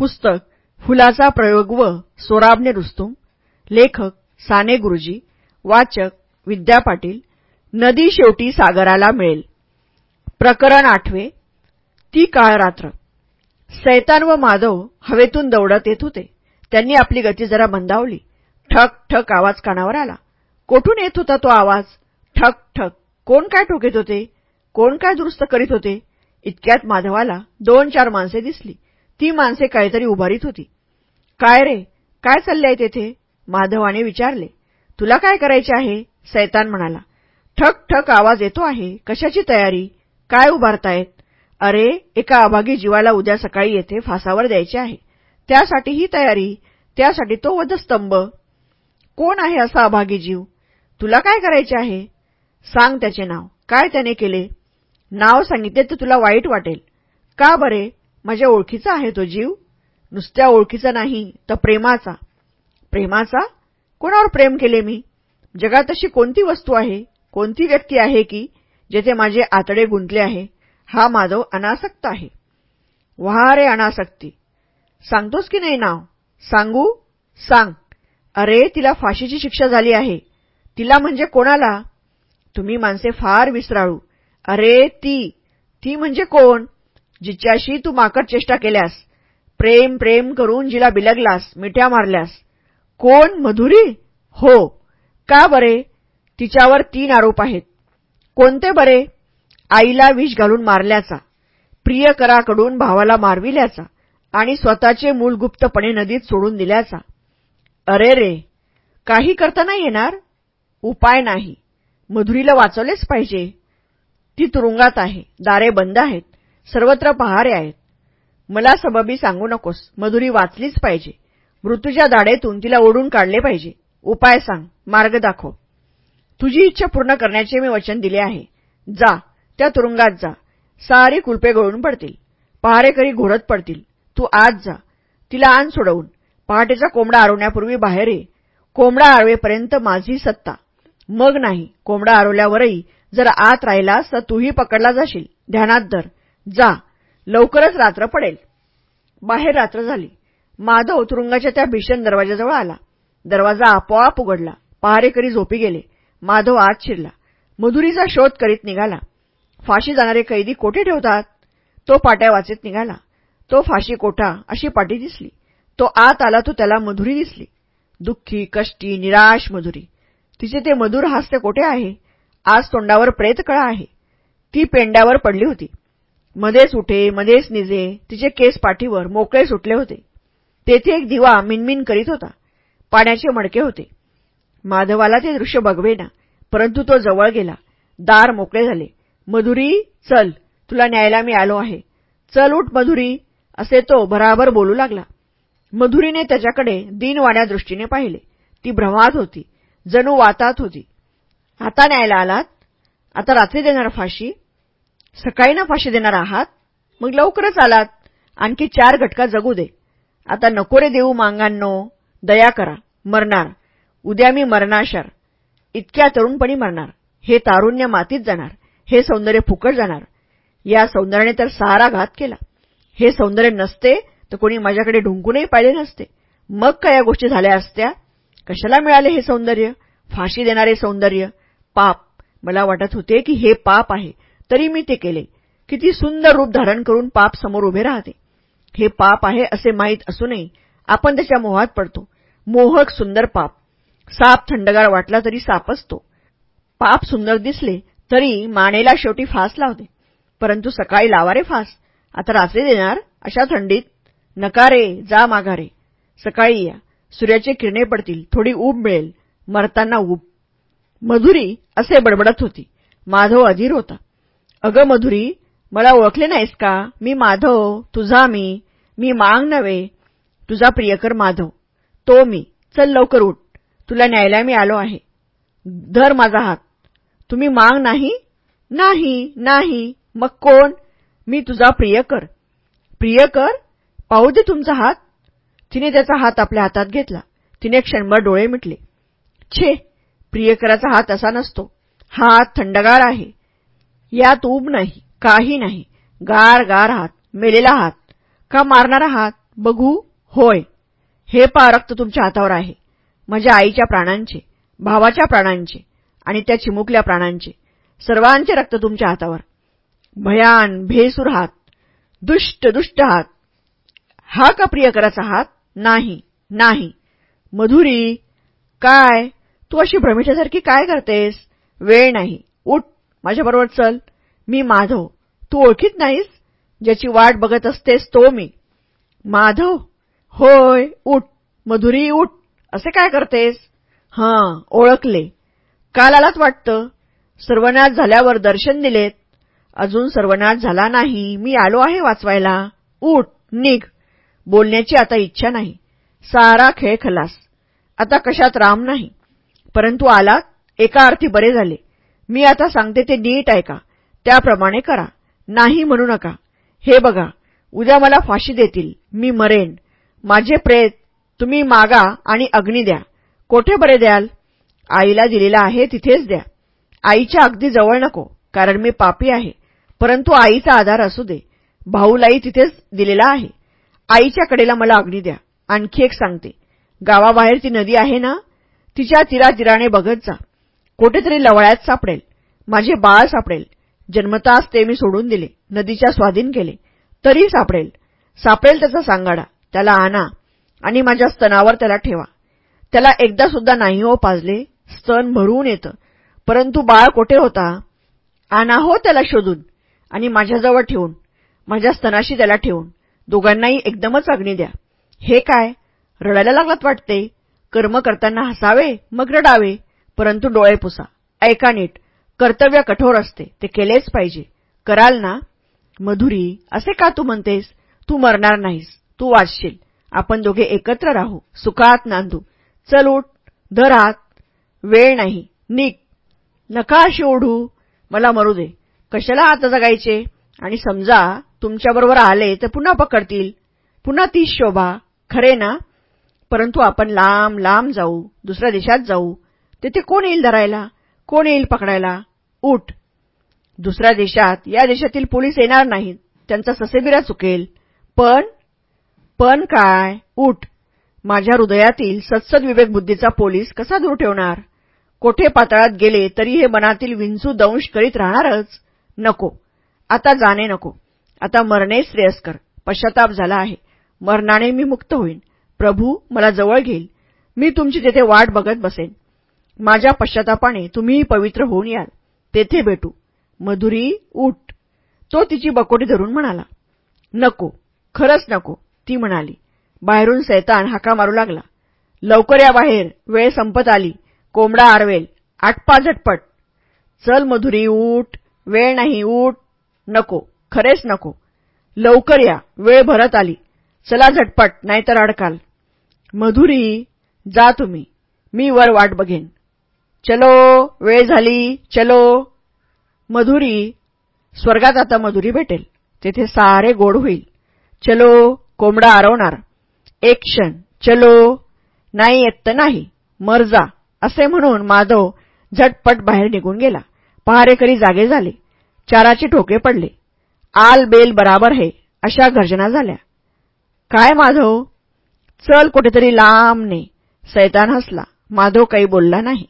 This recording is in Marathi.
पुस्तक फुलाचा प्रयोग व सोराबने रुस्तुम लेखक साने गुरुजी वाचक विद्या पाटील नदी शेवटी सागराला मिळेल. प्रकरण आठवे ती काळ रात्र. सैतान व माधव हवेतून दौडत येत होते. त्यांनी आपली गती जरा मंदावली. ठक ठक आवाज कानावर आला. कोठून येत होता तो आवाज? ठक ठक. कोण काय ठोकेत होते? कोण काय दुरुस्त करीत होते? इतक्यात माधवाला दोन चार माणसे दिसली. ती माणसे काहीतरी उभारीत होती. काय रे? काय चालले तेथे? माधवाने विचारले. तुला काय करायचे आहे? सैतान म्हणाला. ठक ठक आवाज येतो आहे. कशाची तयारी? काय उभारतायत? अरे एका अभागी जीवाला उद्या सकाळी येथे फासावर द्यायचे आहे. त्यासाठी ही तयारी त्यासाठी तो वधस्तंभ. कोण आहे असा अभागी जीव? तुला काय करायचे आहे? सांग त्याचे नाव. काय त्याने केले? नाव सांगितले तर तुला वाईट वाटेल. का बरे? माझ्या ओळखीचा आहे तो जीव. नुसत्या ओळखीचा नाही तर प्रेमाचा. प्रेमाचा? कोणावर प्रेम केले मी? जगात अशी कोणती वस्तू आहे कोणती व्यक्ती आहे की जेथे माझे आतडे गुंतले आहे? हा माधव अनासक्त आहे. वहा रे अनासक्ती. सांगतोस की नाही नाव? सांगू? सांग. अरे तिला फाशीची शिक्षा झाली आहे. तिला म्हणजे कोणाला? तुम्ही माणसे फार विसराळू. अरे ती. ती म्हणजे कोण? जिच्याशी तू माकड चेष्टा केल्यास. प्रेम प्रेम करून जिला बिलगलास मिठ्या मारल्यास. कोण? मधुरी? हो. का बरे? तिच्यावर तीन आरोप आहेत. कोणते बरे? आईला विष घालून मारल्याचा. प्रियकराकडून भावाला मारविल्याचा. आणि स्वतःचे मूल गुप्तपणे नदीत सोडून दिल्याचा. अरे रे! काही करता नाही येणार? उपाय नाही. मधुरीला वाचवलेच पाहिजे. ती तुरुंगात आहे. दारे बंद आहेत. सर्वत्र पहारे आहेत. मला सबबी सांगू नकोस. मधुरी वाचलीच पाहिजे. मृत्यूच्या दाडेतून तिला ओढून काढले पाहिजे. उपाय सांग. मार्ग दाखव. तुझी इच्छा पूर्ण करण्याचे मी वचन दिले आहे. जा. त्या तुरुंगात जा. सारी कुलपे गळून पडतील. पहारेकरी घोरत पडतील. तू आज जा. तिला आण सोडवून. पहाटेचा कोंबडा आरवण्यापूर्वी बाहेर ये. कोंबडा आरवेपर्यंत माझी सत्ता. मग नाही. कोंबडा आरवल्यावरही जर आत राहिलास तर तूही पकडला जाशील. ध्यानात धर. जा. लवकरच रात्र पडेल. बाहेर रात्र झाली. माधव तुरुंगाच्या त्या भीषण दरवाजाजवळ आला. दरवाजा आपोआप उघडला. पहारेकरी झोपी गेले. माधव आत शिरला. मधुरीचा शोध करीत निघाला. फाशी जाणारे कैदी कोठे ठेवतात? तो पाट्या वाचत निघाला. तो फाशी कोठा अशी पाटी दिसली. तो आत आला तो त्याला मधुरी दिसली. दुःखी कष्टी निराश मधुरी. तिचे ते मधुर हास्य कोठे आहे? आज तोंडावर प्रेतकळा आहे. ती पेंड्यावर पडली होती. मध्येच उठे मध्येच निजे. तिचे केस पाठीवर मोकळे सुटले होते. तेथे एक दिवा मिनमिन करीत होता. पाण्याचे मडके होते. माधवाला ते दृश्य बघवेना परंतु तो जवळ गेला. दार मोकळे झाले. मधुरी चल तुला न्यायला मी आलो आहे. चल उठ मधुरी असे तो भराभर बोलू लागला. मधुरीने त्याच्याकडे दिनवाड्या दृष्टीने पाहिले. ती भ्रमात होती. जणू वातात होती. आता न्यायला आलात? आता रात्री देणार फाशी? सकाळी ना फाशी देणार आहात? मग लवकरच आलात. आणखी चार घटका जगू दे. आता नको रे देऊ मांगांनो. दया करा. मरणार. उद्या मी मरणाशार. इतक्या तरुणपणी मरणार. हे तारुण्य मातीत जाणार. हे सौंदर्य फुकट जाणार. या सौंदर्याने तर सारा घात केला. हे सौंदर्य नसते तर कोणी माझ्याकडे ढुंकूनही पाहिले नसते. मग काय या गोष्टी झाल्या असत्या? कशाला मिळाले हे सौंदर्य? फाशी देणारे सौंदर्य? पाप. मला वाटत होते की हे पाप आहे. तरी मी ते केले. किती सुंदर रूप धारण करून पाप समोर उभे राहते. हे पाप आहे असे माहीत असूनही आपण त्याच्या मोहात पडतो. मोहक सुंदर पाप. साप थंडगार वाटला तरी सापच तो पाप सुंदर दिसले तरी मानेला शेवटी फास लावते. परंतु सकाळी लावा रे फास. आता रात्री देणार? अशा थंडीत. नकारे जा माघारे. सकाळी या. सूर्याचे किरणे पडतील. थोडी ऊब मिळेल. मरताना ऊब. मधुरी असे बडबडत होती. माधव अधीर होता. अगं मधुरी मला ओळखले नाहीस का? मी माधव तुझा मी. मी मांग नव्हे. तुझा प्रियकर माधव. तो मी. चल लवकर उठ. तुला न्यायला मी आलो आहे. धर माझा हात. तुम्ही मांग नाही? नाही नाही. मग कोण? मी तुझा प्रियकर. प्रियकर? पाहू दे तुमचा हात. तिने त्याचा हात आपल्या हातात घेतला. तिने क्षणभर डोळे मिटले. छे प्रियकराचा हात असा नसतो. हा हात थंडगार आहे. यात ऊब नाही काही नाही. गार गार हात मेलेला हात का मारणारा हात बघू होय. हे पा रक्त तुमच्या हातावर आहे. माझ्या आईच्या प्राणांचे भावाच्या प्राणांचे आणि त्या चिमुकल्या प्राणांचे. सर्वांचे रक्त तुमच्या हातावर. भयान भेसूर हात दुष्ट दुष्ट हात हा का प्रियकराचा हात? नाही नाही. मधुरी काय? तू अशी भ्रमिष्यासारखी काय करतेस? वेळ नाही. उठ. माझ्याबरोबर चल. मी माधव. तू ओळखीत नाहीस? ज्याची वाट बघत असतेस तो मी. माधव? होय उठ. मधुरी उठ. असे काय करतेस? हां ओळखले. काल आलात वाटतं. सर्वनाश झाल्यावर दर्शन दिलेत. अजून सर्वनाश झाला नाही. मी आलो आहे वाचवायला. उठ निघ. बोलण्याची आता इच्छा नाही. सारा खेळ खलास. आता कशात राम नाही. परंतु आलात. एका अर्थी बरे झाले. मी आता सांगते ते नीट ऐका. त्याप्रमाणे करा. नाही म्हणू नका. हे बघा उद्या मला फाशी देतील. मी मरेन. माझे प्रेत तुम्ही मागा आणि अग्नी द्या. कोठे बरे द्याल? आईला दिलेला आहे तिथेच द्या. आईच्या अगदी जवळ नको कारण मी पापी आहे. परंतु आईचा आधार असू दे. भाऊलाही तिथेच दिलेला आहे. आईच्या कडेला मला अग्नी द्या. आणखी एक सांगते. गावाबाहेर ती नदी आहे ना? तिच्या तिरातिराने बघत जा. कोठेतरी लवळ्यात सापडेल. माझे बाळ सापडेल. जन्मताच ते मी सोडून दिले. नदीच्या स्वाधीन केले. तरी सापडेल. सापडेल त्याचा सांगाडा. त्याला आणा. आणि माझ्या स्तनावर त्याला ठेवा. त्याला एकदा सुद्धा नाही हो पाजले. स्तन भरून येतं. परंतु बाळ कोठे होता? आणा हो त्याला शोधून. आणि माझ्याजवळ ठेवून. माझ्या स्तनाशी त्याला ठेवून. दोघांनाही एकदमच अग्नी द्या. हे काय? रडायला लागलात वाटते. कर्म करताना हसावे मग रडावे. परंतु डोळे पुसा. ऐका नीट. कर्तव्य कठोर असते. ते केलेच पाहिजे. कराल ना? मधुरी असे का तू म्हणतेस? तू मरणार नाहीस. तू वाचशील. आपण दोघे एकत्र राहू. सुखात नांदू. चल उठ. धर हात. वेळ नाही. निक नका अशी ओढू. मला मरू दे. कशाला आता जगायचे? आणि समजा तुमच्याबरोबर आले तर पुन्हा पकडतील. पुन्हा तीच शोभा. खरे ना? परंतु आपण लांब लांब जाऊ. दुसऱ्या देशात जाऊ. तेथे कोण येईल धरायला? कोण येईल पकडायला? उठ. दुसऱ्या देशात या देशातील पोलीस येणार नाहीत. त्यांचा ससेबिरा चुकेल. पण पण काय? उठ. माझ्या हृदयातील सत्सद विवेकबुद्धीचा पोलीस कसा दूर ठेवणार? कोठे पातळात गेले तरी हे मनातील विंचू दंश करीत राहणारच? नको. आता जाणे नको. आता मरणे श्रेयस्कर. पश्चाताप झाला आहे. मरणाने मी मुक्त होईन. प्रभू मला जवळ घेईल. मी तुमची तेथे वाट बघत बसेन. माझ्या पश्चातापाने तुम्हीही पवित्र होऊन याल. तेथे भेटू. मधुरी उठ. तो तिची बकोटी धरून म्हणाला नको खरंच नको ती म्हणाली. बाहेरून सैतान हाका मारू लागला. लवकर या बाहेर वेळ संपत आली. कोंबडा आरवेल. आटपा झटपट. चल मधुरी उठ. वेळ नाही उठ. नको खरेच नको. लवकर या वेळ भरत आली. चला झटपट नाहीतर अडकाल. मधुरी जा तुम्ही. मी वर वाट बघेन. चलो वेळ झाली चलो. मधुरी स्वर्गात आता मधुरी भेटेल. तेथे सारे गोड होईल. चलो कोंबडा आरवणार. एक क्षण चलो. नाही येत नाही. मर जा असे म्हणून माधव झटपट बाहेर निघून गेला. पहारेकरी जागे झाले. चाराचे ठोके पडले. आल बेल बराबर हे अशा गर्जना झाल्या. काय माधव? चल कुठेतरी लांब ने. सैतान हसला. माधव काही बोलला नाही.